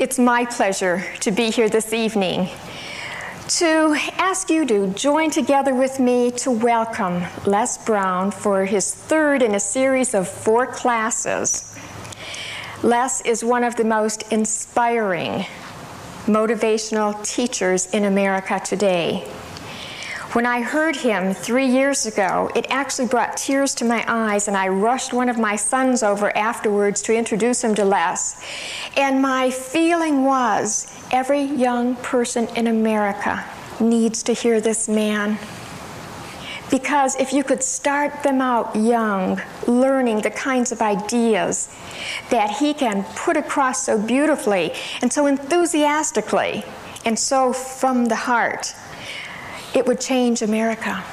It's my pleasure to be here this evening to ask you to join together with me to welcome Les Brown for his third in a series of four classes. Les is one of the most inspiring motivational teachers in America today. When I heard him three years ago, it actually brought tears to my eyes, and I rushed one of my sons over afterwards to introduce him to Les. And my feeling was every young person in America needs to hear this man. Because if you could start them out young, learning the kinds of ideas that he can put across so beautifully and so enthusiastically and so from the heart, it would change America.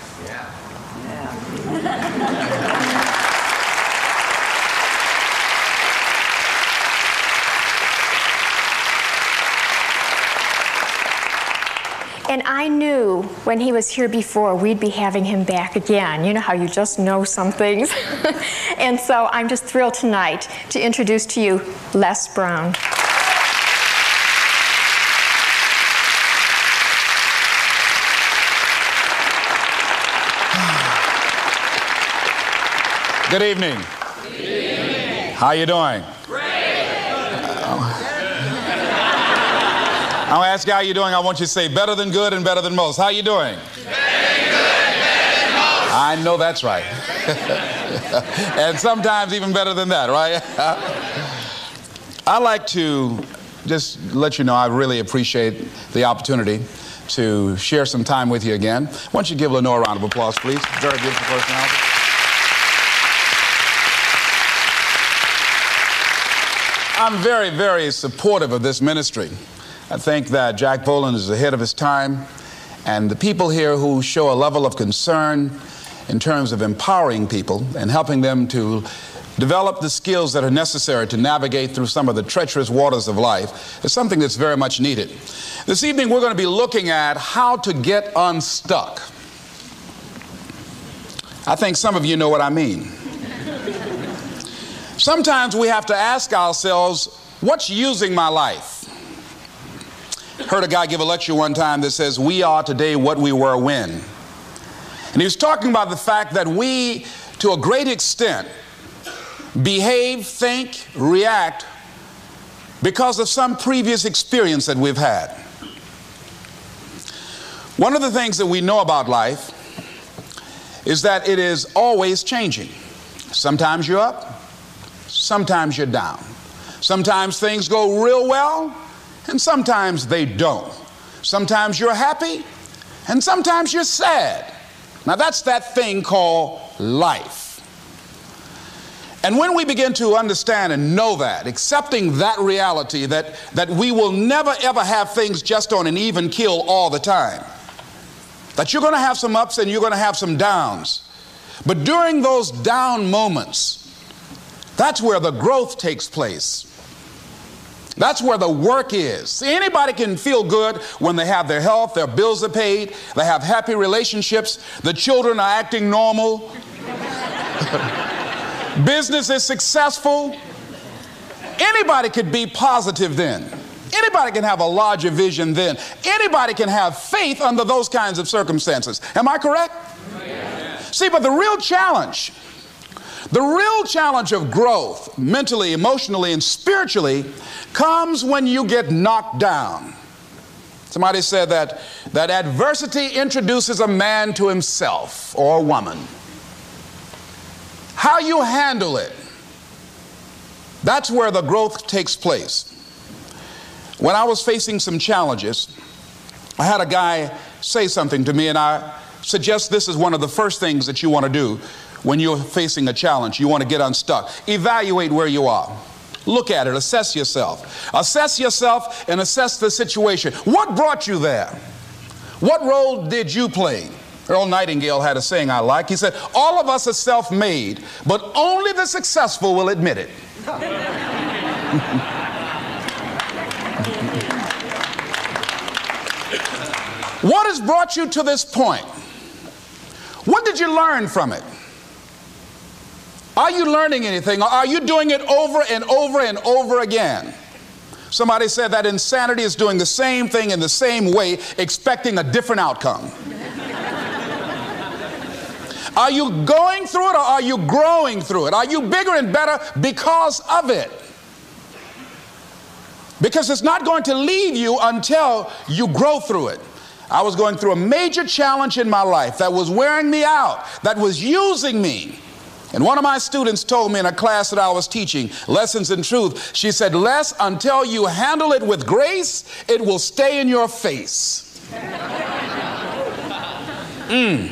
And I knew when he was here before, we'd be having him back again. You know how you just know some things? and so I'm just thrilled tonight to introduce to you Les Brown. Good evening. Good evening. How you doing? Great. I'll ask you how you doing. I want you to say better than good and better than most. How you doing? Better than good, better than most. I know that's right. and sometimes even better than that, right? I like to just let you know I really appreciate the opportunity to share some time with you again. Why don't you give Lenore a round of applause, please? Very beautiful personality. I'm very, very supportive of this ministry. I think that Jack Boland is ahead of his time, and the people here who show a level of concern in terms of empowering people and helping them to develop the skills that are necessary to navigate through some of the treacherous waters of life is something that's very much needed. This evening, we're going to be looking at how to get unstuck. I think some of you know what I mean. Sometimes we have to ask ourselves, what's using my life? Heard a guy give a lecture one time that says, We are today what we were when. And he was talking about the fact that we, to a great extent, behave, think, react because of some previous experience that we've had. One of the things that we know about life is that it is always changing. Sometimes you're up, sometimes you're down. Sometimes things go real well, and sometimes they don't. Sometimes you're happy, and sometimes you're sad. Now, that's that thing called life. And when we begin to understand and know that, accepting that reality that, that we will never ever have things just on an even kill all the time, that you're going to have some ups and you're going to have some downs. But during those down moments, that's where the growth takes place. That's where the work is. See, anybody can feel good when they have their health, their bills are paid, they have happy relationships, the children are acting normal, business is successful. Anybody could be positive then. Anybody can have a larger vision then. Anybody can have faith under those kinds of circumstances. Am I correct? See, but the real challenge the real challenge of growth, mentally, emotionally, and spiritually, comes when you get knocked down. Somebody said that, that adversity introduces a man to himself or a woman. How you handle it, that's where the growth takes place. When I was facing some challenges, I had a guy say something to me, and I suggest this is one of the first things that you want to do when you're facing a challenge, you want to get unstuck. Evaluate where you are. Look at it, assess yourself. Assess yourself and assess the situation. What brought you there? What role did you play? Earl Nightingale had a saying I like. He said, All of us are self made, but only the successful will admit it. what has brought you to this point? What did you learn from it? Are you learning anything? Are you doing it over and over and over again? Somebody said that insanity is doing the same thing in the same way, expecting a different outcome. are you going through it or are you growing through it? Are you bigger and better because of it? Because it's not going to leave you until you grow through it. I was going through a major challenge in my life that was wearing me out, that was using me. And one of my students told me in a class that I was teaching, Lessons in Truth, she said, Les, until you handle it with grace, it will stay in your face. mm.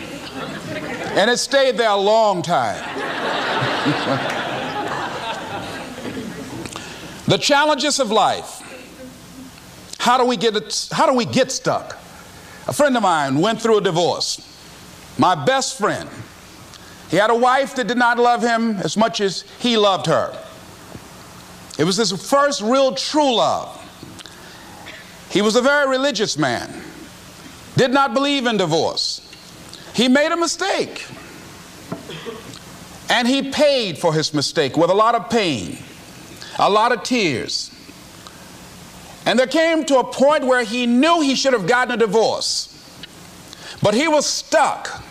And it stayed there a long time. the challenges of life. How do we get it, how do we get stuck? A friend of mine went through a divorce. My best friend he had a wife that did not love him as much as he loved her. It was his first real true love. He was a very religious man, did not believe in divorce. He made a mistake. And he paid for his mistake with a lot of pain, a lot of tears. And there came to a point where he knew he should have gotten a divorce, but he was stuck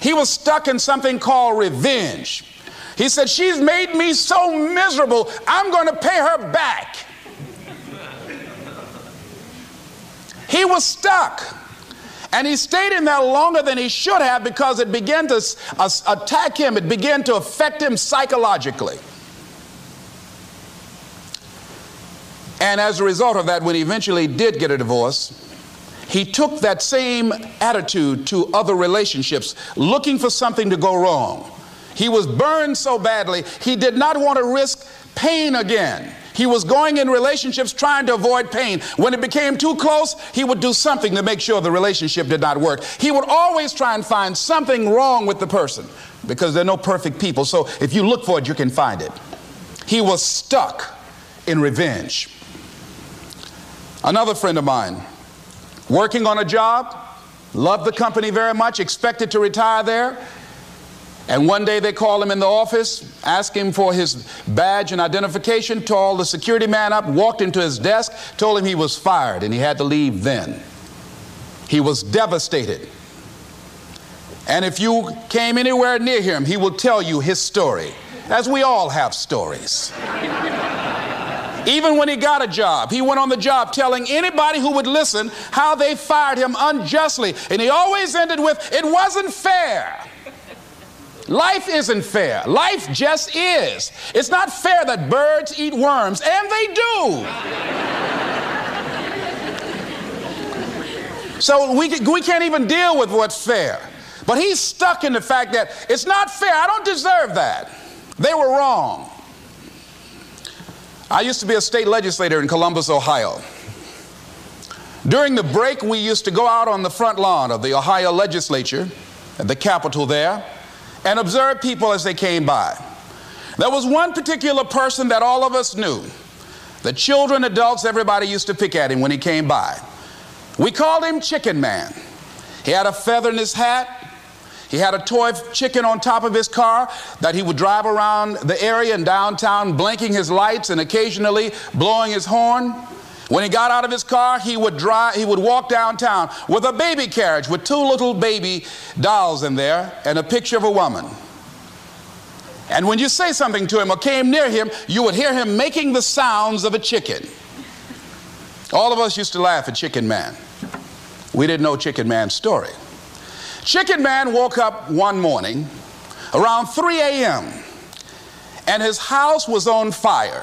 he was stuck in something called revenge. He said, She's made me so miserable, I'm going to pay her back. he was stuck. And he stayed in there longer than he should have because it began to uh, attack him, it began to affect him psychologically. And as a result of that, when he eventually did get a divorce, he took that same attitude to other relationships, looking for something to go wrong. He was burned so badly, he did not want to risk pain again. He was going in relationships trying to avoid pain. When it became too close, he would do something to make sure the relationship did not work. He would always try and find something wrong with the person because there are no perfect people. So if you look for it, you can find it. He was stuck in revenge. Another friend of mine working on a job, loved the company very much, expected to retire there. And one day they called him in the office, asked him for his badge and identification, told the security man up, walked into his desk, told him he was fired and he had to leave then. He was devastated. And if you came anywhere near him, he will tell you his story, as we all have stories. Even when he got a job, he went on the job telling anybody who would listen how they fired him unjustly. And he always ended with, It wasn't fair. Life isn't fair. Life just is. It's not fair that birds eat worms, and they do. so we, we can't even deal with what's fair. But he's stuck in the fact that it's not fair. I don't deserve that. They were wrong. I used to be a state legislator in Columbus, Ohio. During the break, we used to go out on the front lawn of the Ohio legislature, at the Capitol there, and observe people as they came by. There was one particular person that all of us knew. The children, adults, everybody used to pick at him when he came by. We called him Chicken Man. He had a feather in his hat, he had a toy chicken on top of his car that he would drive around the area in downtown, blinking his lights and occasionally blowing his horn. When he got out of his car, he would drive, he would walk downtown with a baby carriage with two little baby dolls in there and a picture of a woman. And when you say something to him or came near him, you would hear him making the sounds of a chicken. All of us used to laugh at Chicken Man. We didn't know Chicken Man's story. Chicken Man woke up one morning around 3 a.m. and his house was on fire.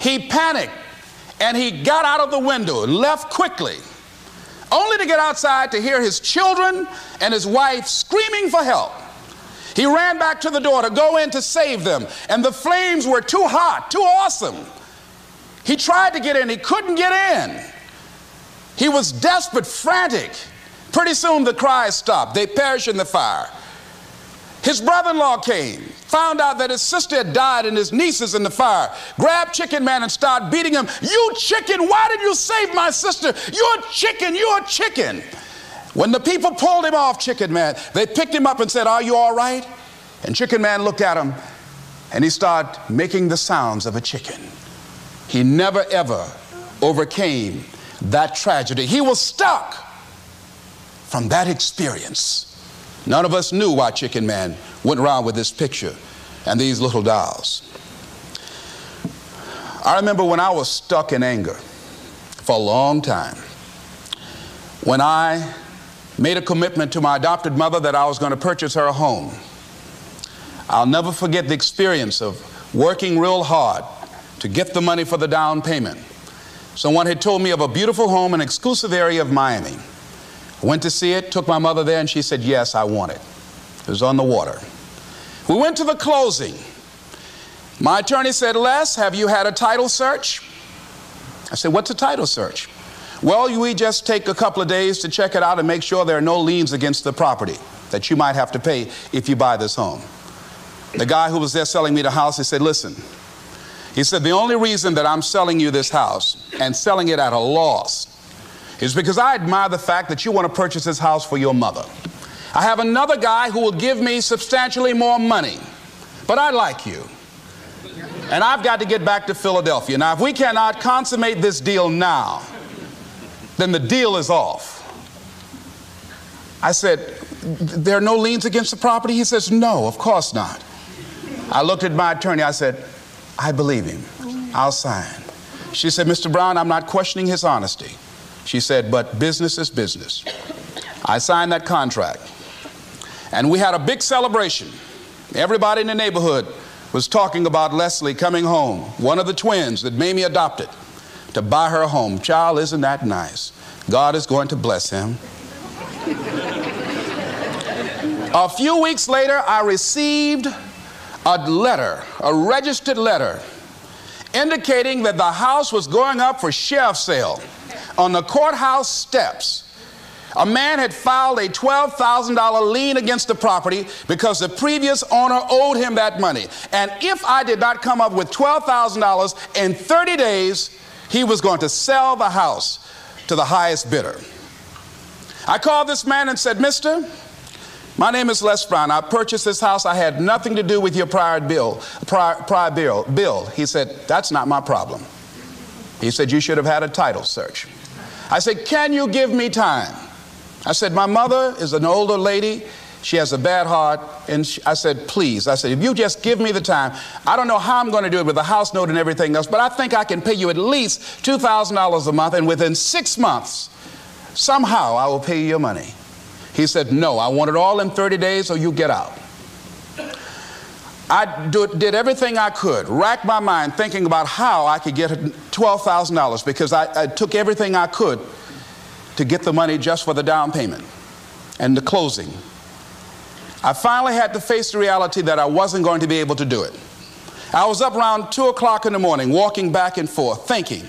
He panicked and he got out of the window and left quickly, only to get outside to hear his children and his wife screaming for help. He ran back to the door to go in to save them, and the flames were too hot, too awesome. He tried to get in, he couldn't get in. He was desperate, frantic. Pretty soon the cries stopped. They perished in the fire. His brother in law came, found out that his sister had died and his nieces in the fire, grabbed Chicken Man and started beating him. You chicken, why did you save my sister? You're chicken, you're chicken. When the people pulled him off, Chicken Man, they picked him up and said, Are you all right? And Chicken Man looked at him and he started making the sounds of a chicken. he never ever overcame that tragedy. He was stuck from that experience. None of us knew why Chicken Man went around with this picture and these little dolls. I remember when I was stuck in anger for a long time, when I made a commitment to my adopted mother that I was going to purchase her a home. I'll never forget the experience of working real hard to get the money for the down payment. Someone had told me of a beautiful home in an exclusive area of Miami. Went to see it, took my mother there, and she said, Yes, I want it. It was on the water. We went to the closing. My attorney said, Les, have you had a title search? I said, What's a title search? Well, we just take a couple of days to check it out and make sure there are no liens against the property that you might have to pay if you buy this home. The guy who was there selling me the house, he said, Listen, he said, the only reason that I'm selling you this house and selling it at a loss is because I admire the fact that you want to purchase this house for your mother. I have another guy who will give me substantially more money, but I like you. And I've got to get back to Philadelphia. Now, if we cannot consummate this deal now, then the deal is off. I said, There are no liens against the property? He says, No, of course not. I looked at my attorney. I said, I believe him. I'll sign. She said, Mr. Brown, I'm not questioning his honesty. She said, But business is business. I signed that contract. And we had a big celebration. Everybody in the neighborhood was talking about Leslie coming home, one of the twins that Mamie adopted to buy her a home. Child, isn't that nice? God is going to bless him. a few weeks later, I received a letter, a registered letter, indicating that the house was going up for sheriff sale on the courthouse steps. A man had filed a $12,000 lien against the property because the previous owner owed him that money. And if I did not come up with $12,000 in 30 days, he was going to sell the house to the highest bidder. I called this man and said, Mister, my name is Les Brown. I purchased this house. I had nothing to do with your prior bill. Prior, prior bill, bill. He said, That's not my problem. He said, You should have had a title search. I said, Can you give me time? I said, My mother is an older lady. She has a bad heart. And she, I said, please. I said, if you just give me the time, I don't know how I'm going to do it with the house note and everything else, but I think I can pay you at least $2,000 a month. And within six months, somehow I will pay you your money. He said, no, I want it all in 30 days or you get out. I do, did everything I could, racked my mind thinking about how I could get $12,000 because I, I took everything I could to get the money just for the down payment and the closing I finally had to face the reality that I wasn't going to be able to do it. I was up around 2 o'clock in the morning, walking back and forth, thinking,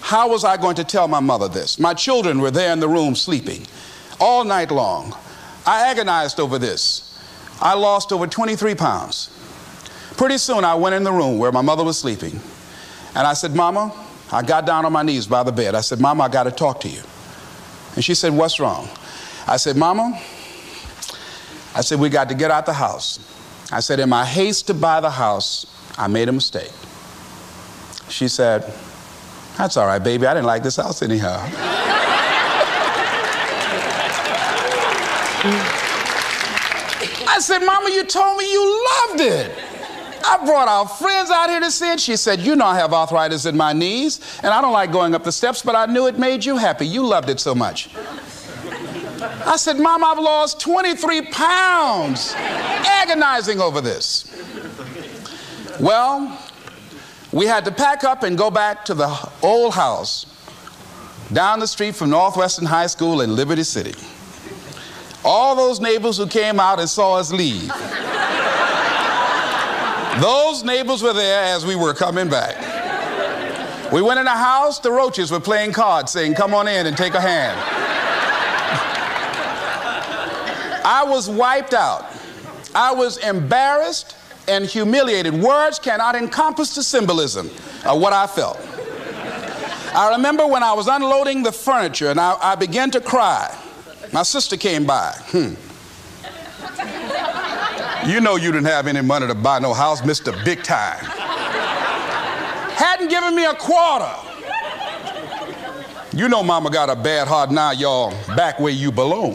how was I going to tell my mother this? My children were there in the room sleeping all night long. I agonized over this. I lost over 23 pounds. Pretty soon I went in the room where my mother was sleeping and I said, Mama, I got down on my knees by the bed. I said, Mama, I got to talk to you. And she said, What's wrong? I said, Mama, I said, We got to get out the house. I said, In my haste to buy the house, I made a mistake. She said, That's all right, baby. I didn't like this house anyhow. I said, Mama, you told me you loved it. I brought our friends out here to see it. She said, You know, I have arthritis in my knees, and I don't like going up the steps, but I knew it made you happy. You loved it so much. I said, Mom, I've lost 23 pounds agonizing over this. Well, we had to pack up and go back to the old house down the street from Northwestern High School in Liberty City. All those neighbors who came out and saw us leave. those neighbors were there as we were coming back. We went in a house, the roaches were playing cards, saying, Come on in and take a hand. I was wiped out. I was embarrassed and humiliated. Words cannot encompass the symbolism of what I felt. I remember when I was unloading the furniture and I, I began to cry. My sister came by. Hmm. You know you didn't have any money to buy no house, Mr. Big Time. hadn't given me a quarter. You know, mama got a bad heart now, y'all, back where you belong.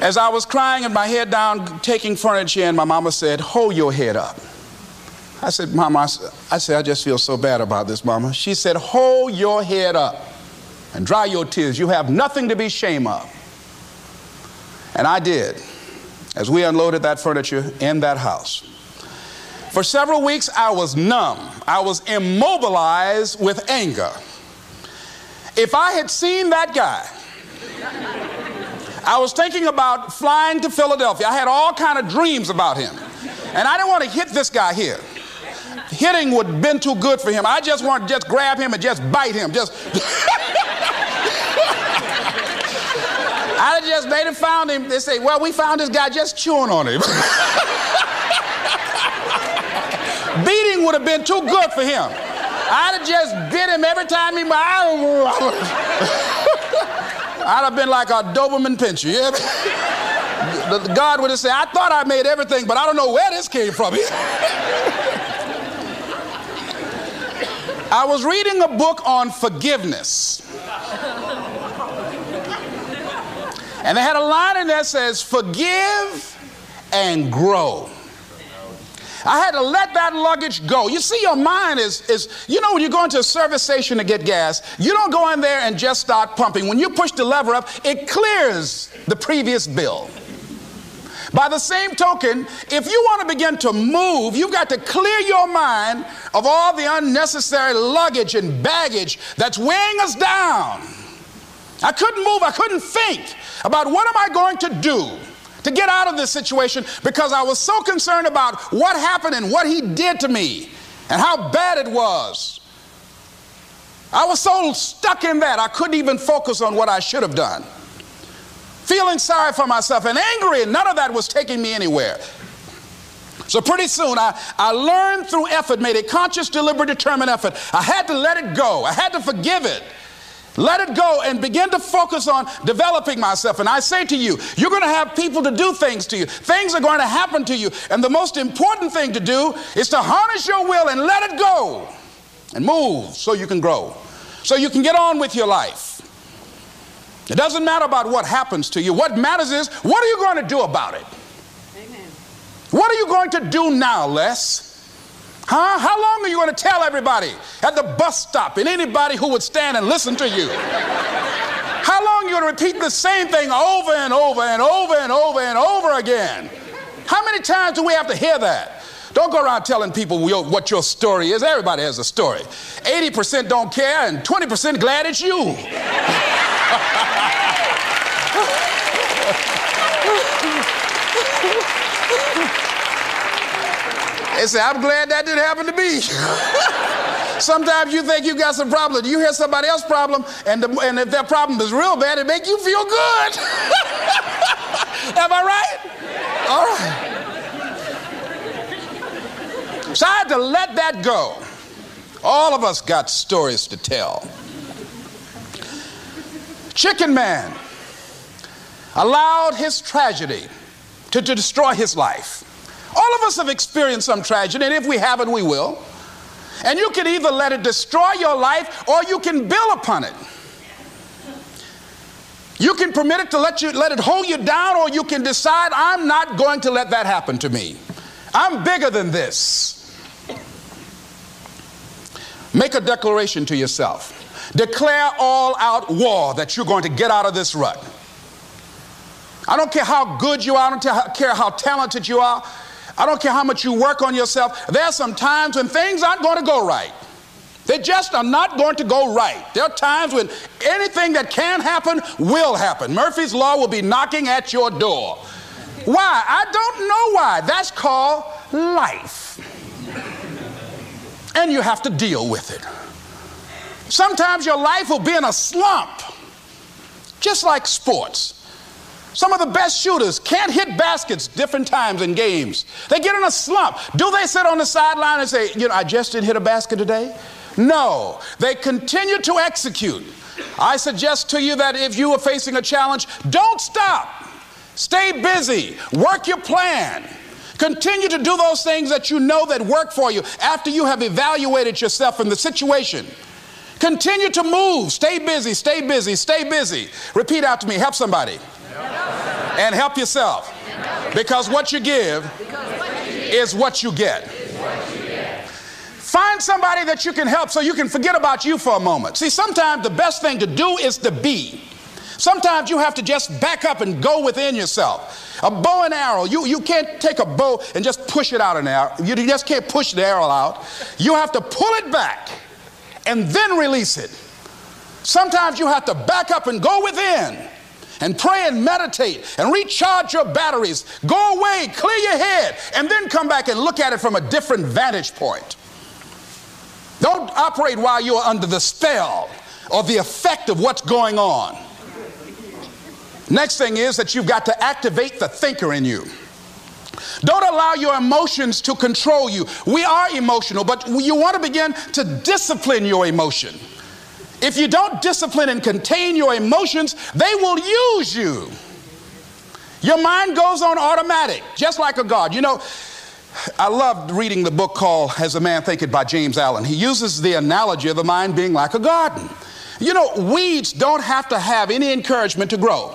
As I was crying and my head down, taking furniture in, my mama said, Hold your head up. I said, Mama, I said, I just feel so bad about this, Mama. She said, Hold your head up and dry your tears. You have nothing to be ashamed of. And I did, as we unloaded that furniture in that house. For several weeks, I was numb. I was immobilized with anger. If I had seen that guy, I was thinking about flying to Philadelphia. I had all kind of dreams about him. And I didn't want to hit this guy here. Hitting would have been too good for him. I just wanted to just grab him and just bite him. Just I just made have found him. They say, well, we found this guy just chewing on him. Beating would have been too good for him. I'd have just bit him every time he. I'd have been like a Doberman pinscher. Yeah? God would have said, I thought I made everything, but I don't know where this came from. I was reading a book on forgiveness. And they had a line in there that says, Forgive and grow. I had to let that luggage go. You see, your mind is, is, you know, when you go into a service station to get gas, you don't go in there and just start pumping. When you push the lever up, it clears the previous bill. By the same token, if you want to begin to move, you've got to clear your mind of all the unnecessary luggage and baggage that's weighing us down. I couldn't move, I couldn't think about what am I going to do to get out of this situation because I was so concerned about what happened and what he did to me and how bad it was. I was so stuck in that I couldn't even focus on what I should have done. Feeling sorry for myself and angry, and none of that was taking me anywhere. So pretty soon I, I learned through effort, made a conscious, deliberate, determined effort. I had to let it go. I had to forgive it. Let it go and begin to focus on developing myself. And I say to you, you're going to have people to do things to you. Things are going to happen to you. And the most important thing to do is to harness your will and let it go and move so you can grow, so you can get on with your life. It doesn't matter about what happens to you. What matters is what are you going to do about it? Amen. What are you going to do now, Les? Huh? How long are you going to tell everybody at the bus stop and anybody who would stand and listen to you? How long are you going to repeat the same thing over and over and over and over and over again? How many times do we have to hear that? Don't go around telling people what your story is. Everybody has a story. 80% don't care and 20% glad it's you. They say, I'm glad that didn't happen to me. Sometimes you think you got some problem. You hear somebody else's problem, and, the, and if that problem is real bad, it make you feel good. Am I right? All right. So I had to let that go. All of us got stories to tell. Chicken Man allowed his tragedy to, to destroy his life. All of us have experienced some tragedy, and if we haven't, we will. And you can either let it destroy your life or you can build upon it. You can permit it to let you let it hold you down, or you can decide, I'm not going to let that happen to me. I'm bigger than this. Make a declaration to yourself. Declare all out war that you're going to get out of this rut. I don't care how good you are, I don't care how talented you are. I don't care how much you work on yourself. There are some times when things aren't going to go right. They just are not going to go right. There are times when anything that can happen will happen. Murphy's Law will be knocking at your door. Why? I don't know why. That's called life. And you have to deal with it. Sometimes your life will be in a slump, just like sports. Some of the best shooters can't hit baskets different times in games. They get in a slump. Do they sit on the sideline and say, you know, I just didn't hit a basket today? No, they continue to execute. I suggest to you that if you are facing a challenge, don't stop. Stay busy. Work your plan. Continue to do those things that you know that work for you after you have evaluated yourself in the situation. Continue to move. Stay busy, stay busy, stay busy. Repeat after me. Help somebody. And help yourself. Because what you give is what you get. Find somebody that you can help so you can forget about you for a moment. See, sometimes the best thing to do is to be. Sometimes you have to just back up and go within yourself. A bow and arrow, you, you can't take a bow and just push it out an arrow. You just can't push the arrow out. You have to pull it back and then release it. Sometimes you have to back up and go within and pray and meditate and recharge your batteries. Go away, clear your head, and then come back and look at it from a different vantage point. Don't operate while you're under the spell or the effect of what's going on. Next thing is that you've got to activate the thinker in you. Don't allow your emotions to control you. We are emotional, but you want to begin to discipline your emotion. If you don't discipline and contain your emotions, they will use you. Your mind goes on automatic, just like a God. You know, I loved reading the book called As a Man Thinketh by James Allen. He uses the analogy of the mind being like a garden. You know, weeds don't have to have any encouragement to grow.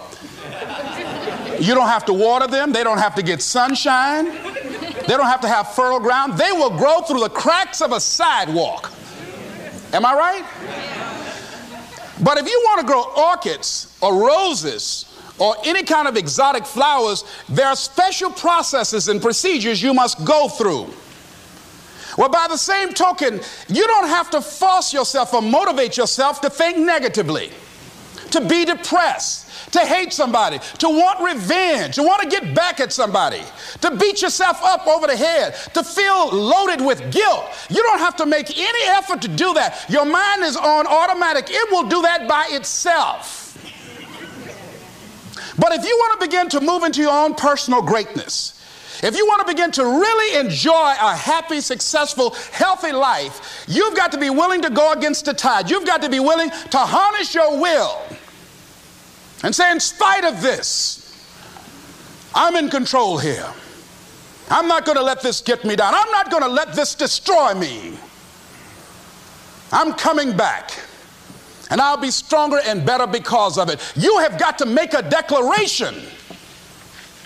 You don't have to water them, they don't have to get sunshine, they don't have to have fertile ground. They will grow through the cracks of a sidewalk. Am I right? But if you want to grow orchids or roses or any kind of exotic flowers, there are special processes and procedures you must go through. Well, by the same token, you don't have to force yourself or motivate yourself to think negatively, to be depressed, to hate somebody, to want revenge, to want to get back at somebody, to beat yourself up over the head, to feel loaded with guilt. You don't have to make any effort to do that. Your mind is on automatic, it will do that by itself. But if you want to begin to move into your own personal greatness, if you want to begin to really enjoy a happy, successful, healthy life, you've got to be willing to go against the tide. You've got to be willing to harness your will and say, in spite of this, I'm in control here. I'm not going to let this get me down. I'm not going to let this destroy me. I'm coming back. And I'll be stronger and better because of it. You have got to make a declaration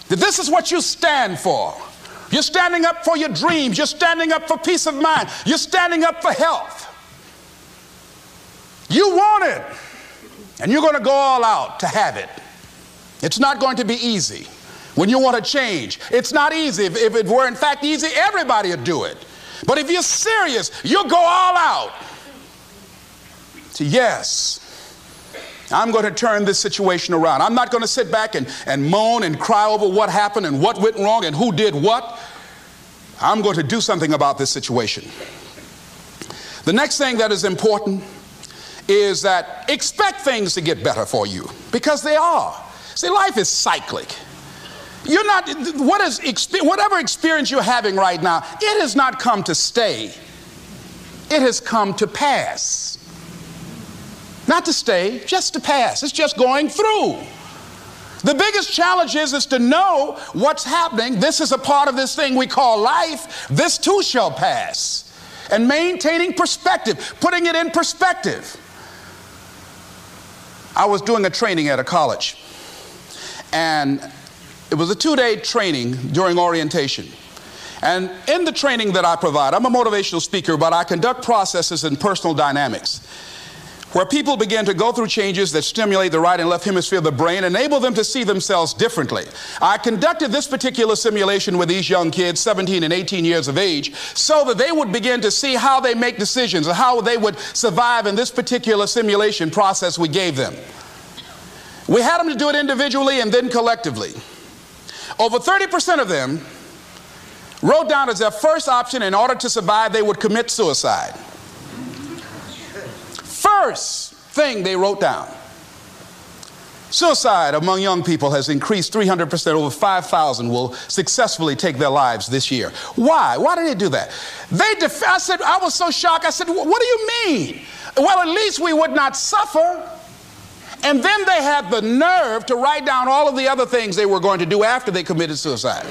that this is what you stand for. You're standing up for your dreams. You're standing up for peace of mind. You're standing up for health. You want it. And you're going to go all out to have it. It's not going to be easy. When you want to change, it's not easy. If, if it were in fact easy, everybody would do it. But if you're serious, you'll go all out. To yes, I'm going to turn this situation around. I'm not going to sit back and, and moan and cry over what happened and what went wrong and who did what. I'm going to do something about this situation. The next thing that is important is that expect things to get better for you because they are. See, life is cyclic. You're not, what is, whatever experience you're having right now, it has not come to stay. It has come to pass. Not to stay, just to pass. It's just going through. The biggest challenge is, is to know what's happening. This is a part of this thing we call life. This too shall pass. And maintaining perspective, putting it in perspective. I was doing a training at a college, and it was a two day training during orientation. And in the training that I provide, I'm a motivational speaker, but I conduct processes in personal dynamics where people begin to go through changes that stimulate the right and left hemisphere of the brain, enable them to see themselves differently. I conducted this particular simulation with these young kids, 17 and 18 years of age, so that they would begin to see how they make decisions and how they would survive in this particular simulation process we gave them. We had them to do it individually and then collectively. Over 30% of them wrote down as their first option in order to survive, they would commit suicide first thing they wrote down. Suicide among young people has increased 300%. Over 5,000 will successfully take their lives this year. Why? Why did they do that? They def- I said, I was so shocked. I said, What do you mean? Well, at least we would not suffer. And then they had the nerve to write down all of the other things they were going to do after they committed suicide.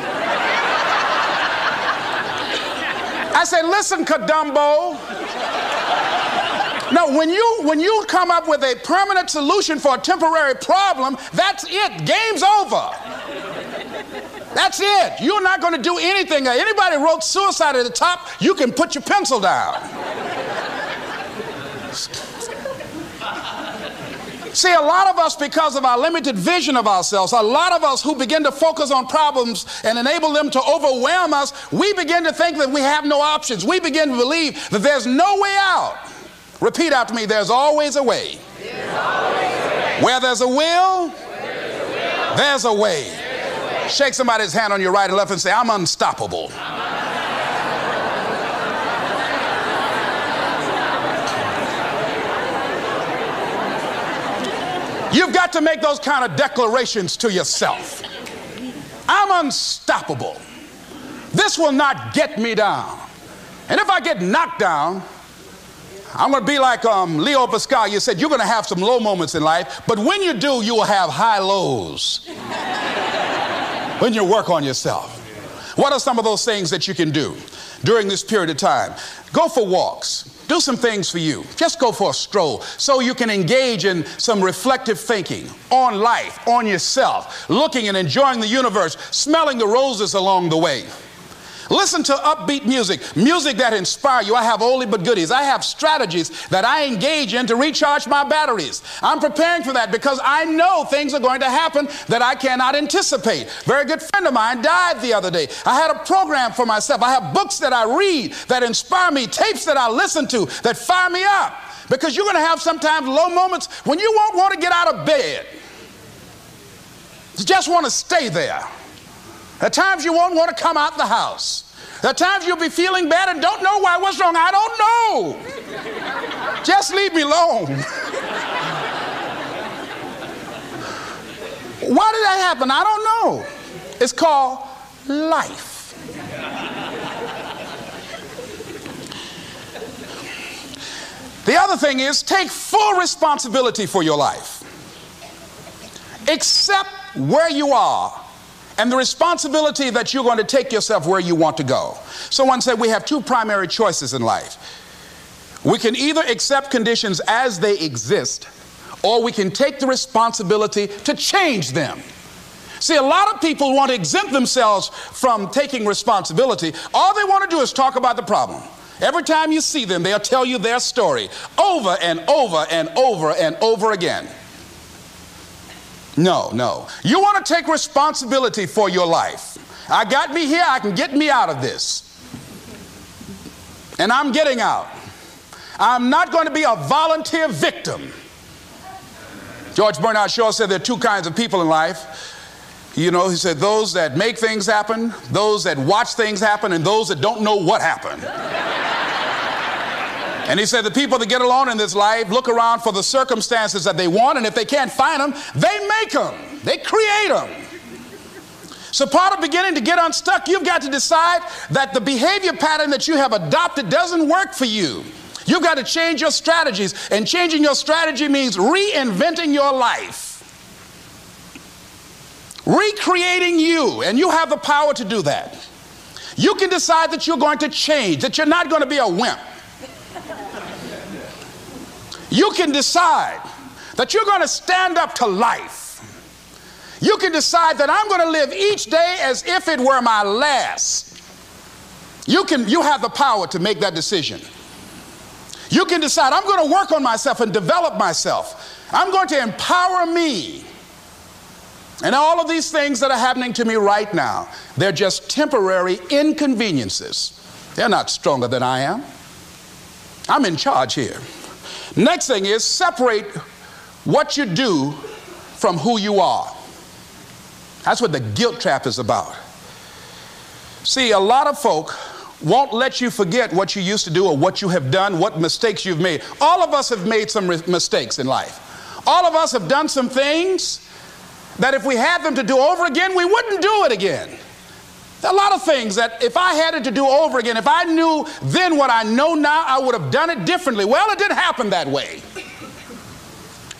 I said, listen, Kadumbo. No, when you when you come up with a permanent solution for a temporary problem, that's it. Game's over. That's it. You're not going to do anything. Anybody wrote suicide at the top, you can put your pencil down. See, a lot of us, because of our limited vision of ourselves, a lot of us who begin to focus on problems and enable them to overwhelm us, we begin to think that we have no options. We begin to believe that there's no way out. Repeat after me there's always a way. Where there's a will, there's a way. Shake somebody's hand on your right and left and say, I'm unstoppable. You've got to make those kind of declarations to yourself. I'm unstoppable. This will not get me down. And if I get knocked down, I'm going to be like um, Leo Pascal. You said you're going to have some low moments in life, but when you do, you will have high lows when you work on yourself. What are some of those things that you can do during this period of time? Go for walks. Do some things for you. Just go for a stroll so you can engage in some reflective thinking on life, on yourself, looking and enjoying the universe, smelling the roses along the way. Listen to upbeat music, music that inspire you. I have only but goodies. I have strategies that I engage in to recharge my batteries. I'm preparing for that because I know things are going to happen that I cannot anticipate. Very good friend of mine died the other day. I had a program for myself. I have books that I read that inspire me, tapes that I listen to that fire me up. Because you're going to have sometimes low moments when you won't want to get out of bed. You just want to stay there. At times you won't want to come out the house. At times you'll be feeling bad and don't know why. What's wrong? I don't know. Just leave me alone. why did that happen? I don't know. It's called life. The other thing is take full responsibility for your life. Accept where you are and the responsibility that you're going to take yourself where you want to go. Someone said we have two primary choices in life. We can either accept conditions as they exist, or we can take the responsibility to change them. See, a lot of people want to exempt themselves from taking responsibility. All they want to do is talk about the problem. Every time you see them, they'll tell you their story over and over and over and over again. No, no. You want to take responsibility for your life. I got me here, I can get me out of this. And I'm getting out. I'm not going to be a volunteer victim. George Bernard Shaw said there are two kinds of people in life. You know, he said those that make things happen, those that watch things happen, and those that don't know what happened. And he said the people that get along in this life look around for the circumstances that they want, and if they can't find them, they make them, they create them. So, part of beginning to get unstuck, you've got to decide that the behavior pattern that you have adopted doesn't work for you. You've got to change your strategies, and changing your strategy means reinventing your life, recreating you, and you have the power to do that. You can decide that you're going to change, that you're not going to be a wimp. You can decide that you're going to stand up to life. You can decide that I'm going to live each day as if it were my last. You can you have the power to make that decision. You can decide I'm going to work on myself and develop myself. I'm going to empower me. And all of these things that are happening to me right now, they're just temporary inconveniences. They're not stronger than I am. I'm in charge here. Next thing is separate what you do from who you are. That's what the guilt trap is about. See, a lot of folk won't let you forget what you used to do or what you have done, what mistakes you've made. All of us have made some mistakes in life. All of us have done some things that if we had them to do over again, we wouldn't do it again. A lot of things that if I had it to do over again, if I knew then what I know now, I would have done it differently. Well, it didn't happen that way.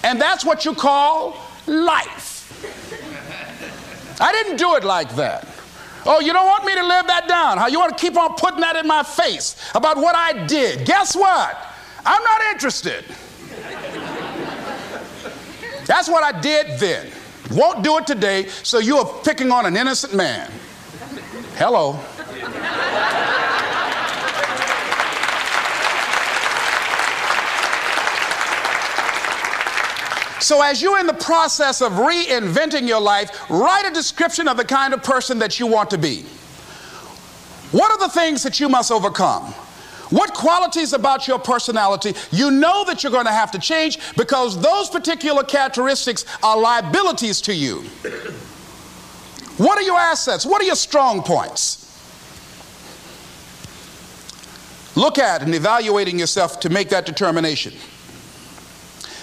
And that's what you call life. I didn't do it like that. Oh, you don't want me to live that down? how you want to keep on putting that in my face about what I did. Guess what? I'm not interested. That's what I did then. Won't do it today, so you are picking on an innocent man. Hello. So, as you're in the process of reinventing your life, write a description of the kind of person that you want to be. What are the things that you must overcome? What qualities about your personality you know that you're going to have to change because those particular characteristics are liabilities to you? What are your assets? What are your strong points? Look at and evaluating yourself to make that determination.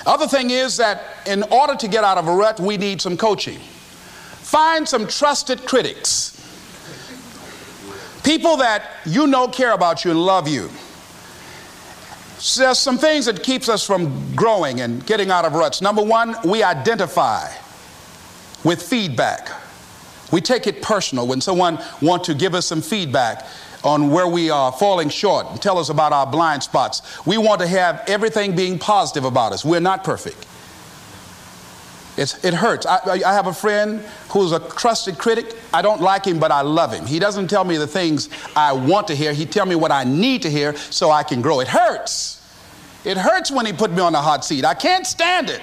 Other thing is that in order to get out of a rut, we need some coaching. Find some trusted critics. People that you know care about you and love you. So there's some things that keeps us from growing and getting out of ruts. Number one, we identify with feedback. We take it personal when someone want to give us some feedback on where we are falling short and tell us about our blind spots. We want to have everything being positive about us. We're not perfect. It's, it hurts. I, I have a friend who's a trusted critic. I don't like him, but I love him. He doesn't tell me the things I want to hear. He tell me what I need to hear so I can grow. It hurts. It hurts when he put me on the hot seat. I can't stand it.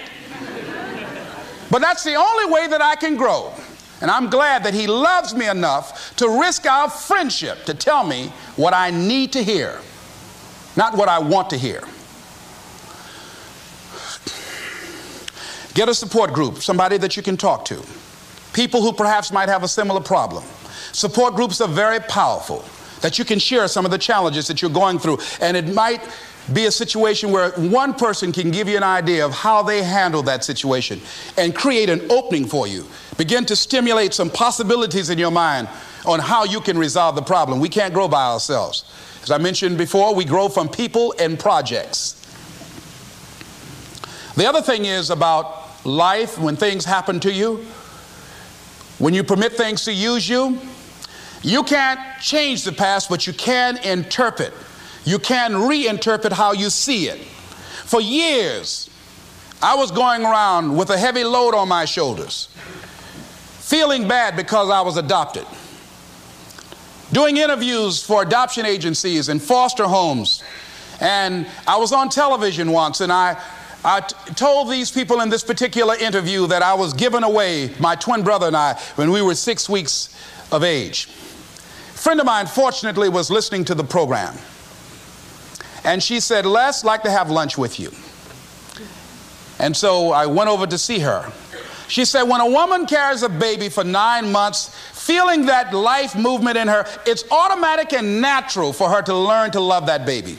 But that's the only way that I can grow. And I'm glad that he loves me enough to risk our friendship to tell me what I need to hear, not what I want to hear. Get a support group, somebody that you can talk to, people who perhaps might have a similar problem. Support groups are very powerful, that you can share some of the challenges that you're going through, and it might be a situation where one person can give you an idea of how they handle that situation and create an opening for you. Begin to stimulate some possibilities in your mind on how you can resolve the problem. We can't grow by ourselves. As I mentioned before, we grow from people and projects. The other thing is about life when things happen to you, when you permit things to use you, you can't change the past, but you can interpret you can reinterpret how you see it. For years, I was going around with a heavy load on my shoulders, feeling bad because I was adopted. Doing interviews for adoption agencies and foster homes. And I was on television once and I, I told these people in this particular interview that I was given away, my twin brother and I, when we were six weeks of age. A friend of mine, fortunately, was listening to the program. And she said, Les, like to have lunch with you. And so I went over to see her. She said, when a woman carries a baby for nine months, feeling that life movement in her, it's automatic and natural for her to learn to love that baby,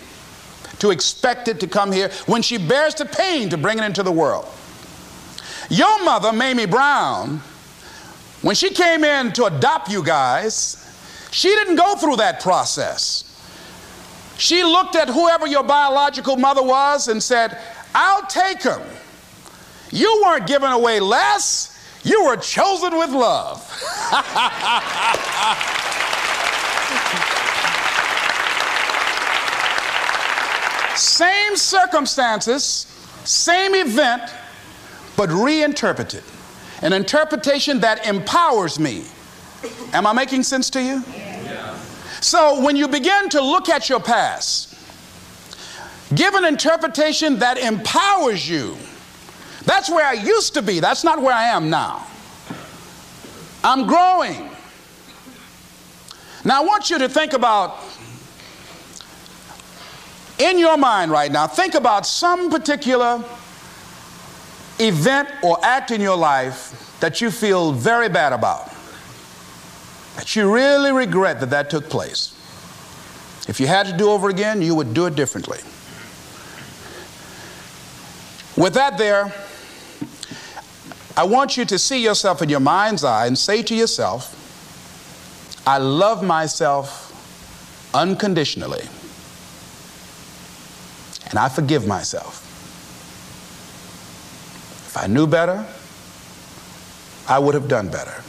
to expect it to come here when she bears the pain to bring it into the world. Your mother, Mamie Brown, when she came in to adopt you guys, she didn't go through that process. She looked at whoever your biological mother was and said, I'll take him. You weren't given away Les, you were chosen with love. same circumstances, same event, but reinterpreted. An interpretation that empowers me. Am I making sense to you? So when you begin to look at your past, give an interpretation that empowers you. That's where I used to be. That's not where I am now. I'm growing. Now I want you to think about, in your mind right now, think about some particular event or act in your life that you feel very bad about that you really regret that that took place. If you had to do over again, you would do it differently. With that, there, I want you to see yourself in your mind's eye and say to yourself, I love myself unconditionally, and I forgive myself. If I knew better, I would have done better.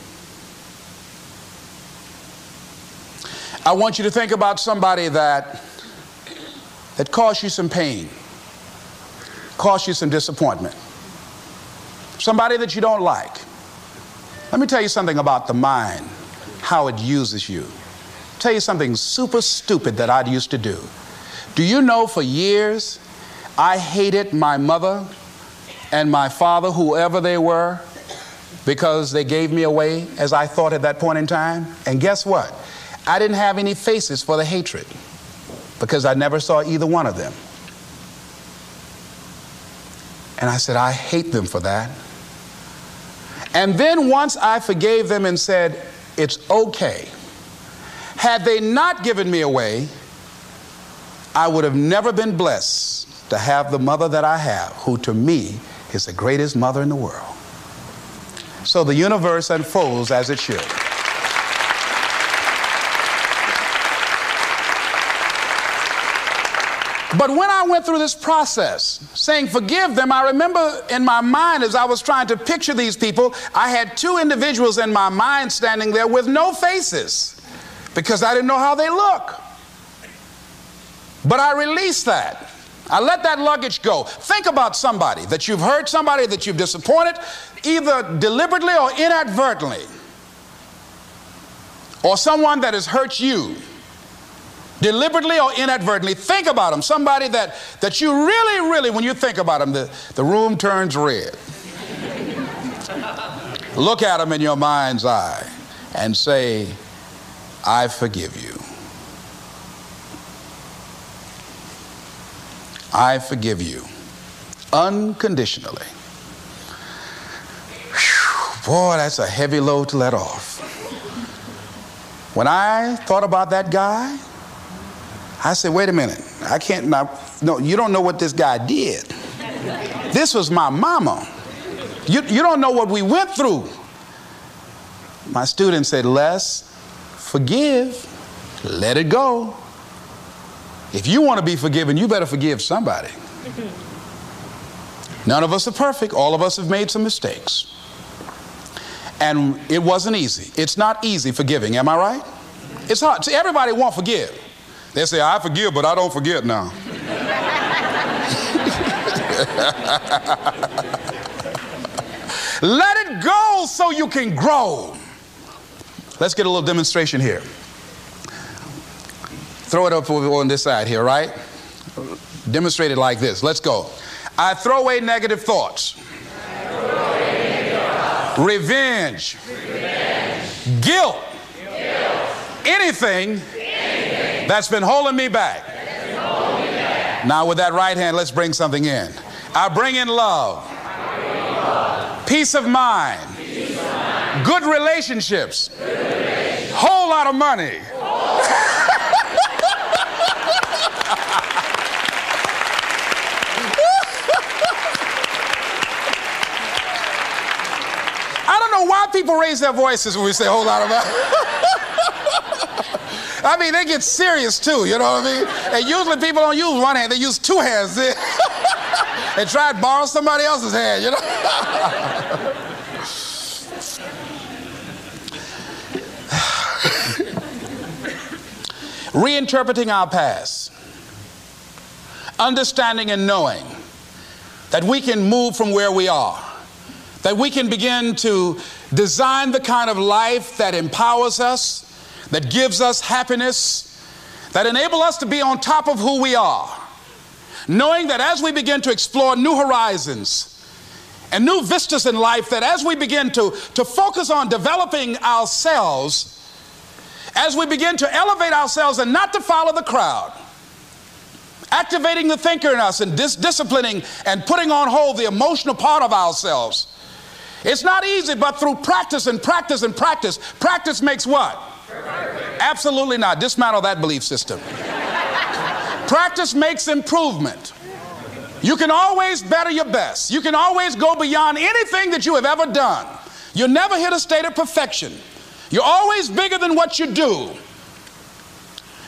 I want you to think about somebody that that caused you some pain, caused you some disappointment. Somebody that you don't like. Let me tell you something about the mind, how it uses you. tell you something super stupid that I used to do. Do you know for years I hated my mother and my father, whoever they were, because they gave me away as I thought at that point in time? And guess what? I didn't have any faces for the hatred because I never saw either one of them. And I said, I hate them for that. And then once I forgave them and said, It's okay, had they not given me away, I would have never been blessed to have the mother that I have, who to me is the greatest mother in the world. So the universe unfolds as it should. But when I went through this process, saying forgive them, I remember in my mind as I was trying to picture these people, I had two individuals in my mind standing there with no faces because I didn't know how they look. But I released that. I let that luggage go. Think about somebody that you've hurt, somebody that you've disappointed, either deliberately or inadvertently, or someone that has hurt you deliberately or inadvertently. Think about them. Somebody that, that you really, really, when you think about them, the, the room turns red. Look at them in your mind's eye and say, I forgive you. I forgive you unconditionally. Boy, that's a heavy load to let off. When I thought about that guy, I said, wait a minute, I can't, now, no, you don't know what this guy did. This was my mama. You, you don't know what we went through. My student said, Les, forgive, let it go. If you want to be forgiven, you better forgive somebody. None of us are perfect. All of us have made some mistakes. And it wasn't easy. It's not easy forgiving, am I right? It's hard. See, everybody won't forgive. They say, I forgive, but I don't forget now. Let it go so you can grow. Let's get a little demonstration here. Throw it up on this side here, right? Demonstrate it like this. Let's go. I throw away negative thoughts. Revenge. Revenge. Guilt. Guilt. Anything that's been holding me back. Now, with that right hand, let's bring something in. I bring in love, Peace, of mind, good relationships, whole lot of money. I don't know why people raise their voices when we say whole lot of money. I mean, they get serious too, you know what I mean? And usually people don't use one hand, they use two hands and try to borrow somebody else's hand, you know? Reinterpreting our past, understanding and knowing that we can move from where we are, that we can begin to design the kind of life that empowers us that gives us happiness, that enable us to be on top of who we are, knowing that as we begin to explore new horizons and new vistas in life, that as we begin to, to focus on developing ourselves, as we begin to elevate ourselves and not to follow the crowd, activating the thinker in us and dis- disciplining and putting on hold the emotional part of ourselves. It's not easy, but through practice and practice and practice, practice makes what? Absolutely not. Dismantle that belief system. Practice makes improvement. You can always better your best. You can always go beyond anything that you have ever done. You'll never hit a state of perfection. You're always bigger than what you do.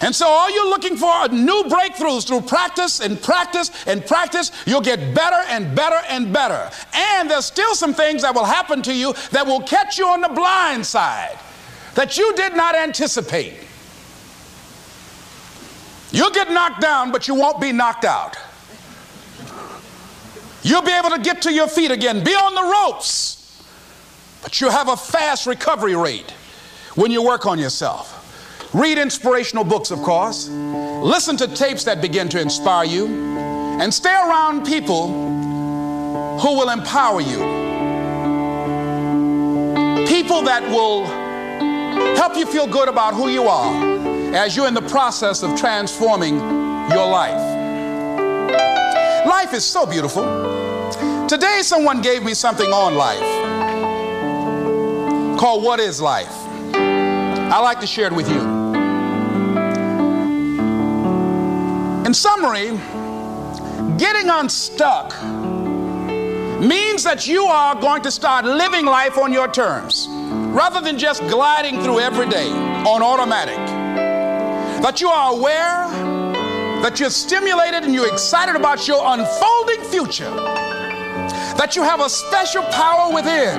And so, all you're looking for are new breakthroughs through practice and practice and practice. You'll get better and better and better. And there's still some things that will happen to you that will catch you on the blind side that you did not anticipate. You'll get knocked down, but you won't be knocked out. You'll be able to get to your feet again, be on the ropes, but you have a fast recovery rate when you work on yourself. Read inspirational books, of course. Listen to tapes that begin to inspire you. And stay around people who will empower you. People that will help you feel good about who you are as you're in the process of transforming your life. Life is so beautiful. Today, someone gave me something on life called What is Life? I like to share it with you. In summary, getting unstuck means that you are going to start living life on your terms rather than just gliding through every day on automatic. That you are aware, that you're stimulated and you're excited about your unfolding future, that you have a special power within,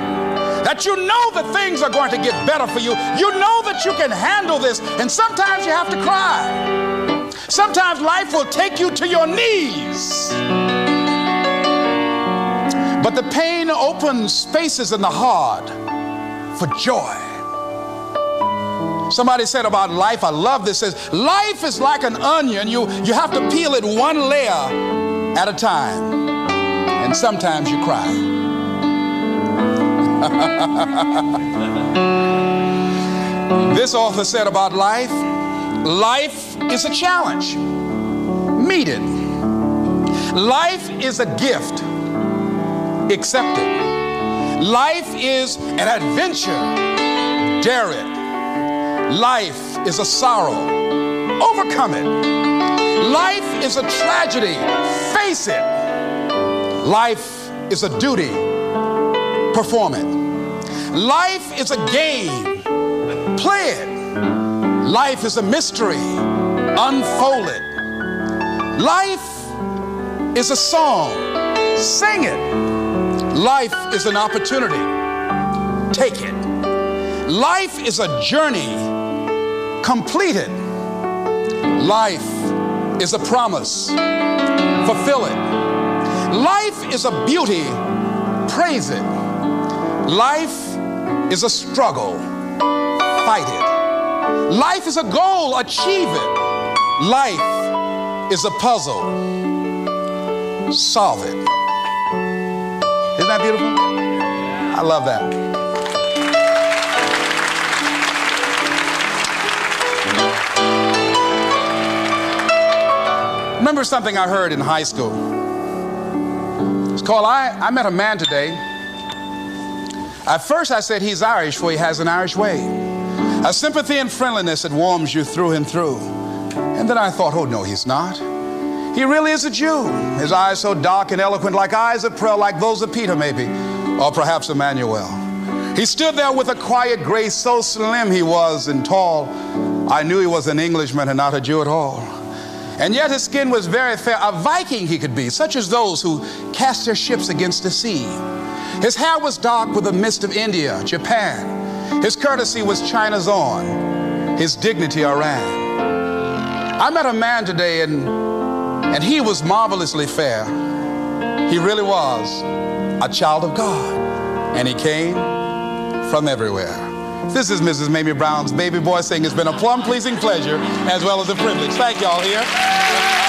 that you know that things are going to get better for you. You know that you can handle this, and sometimes you have to cry. Sometimes life will take you to your knees. But the pain opens spaces in the heart for joy. Somebody said about life, I love this, says, life is like an onion. You, you have to peel it one layer at a time. And sometimes you cry. this author said about life, life is a challenge. Meet it. Life is a gift. Accept it. Life is an adventure. Dare it. Life is a sorrow. Overcome it. Life is a tragedy. Face it. Life is a duty. Perform it. Life is a game. Play it. Life is a mystery. Unfold it. Life is a song. Sing it. Life is an opportunity. Take it. Life is a journey. Complete it. Life is a promise. Fulfill it. Life is a beauty. Praise it. Life is a struggle. Fight it. Life is a goal. Achieve it. Life is a puzzle. Solve it. Isn't that beautiful? I love that. Remember something I heard in high school? It's called I, I Met a Man Today. At first, I said he's Irish, for he has an Irish way. A sympathy and friendliness that warms you through and through. And then I thought, oh, no, he's not. He really is a Jew. His eyes so dark and eloquent, like eyes of pearl, like those of Peter, maybe, or perhaps Emmanuel. He stood there with a quiet grace, so slim he was and tall. I knew he was an Englishman and not a Jew at all. And yet his skin was very fair, a Viking he could be, such as those who cast their ships against the sea. His hair was dark with the mist of India, Japan. His courtesy was China's own, his dignity Iran. I met a man today and and he was marvelously fair. He really was a child of God. And he came from everywhere. This is Mrs. Mamie Brown's baby boy saying it's been a plum pleasing pleasure as well as a privilege. Thank y'all here.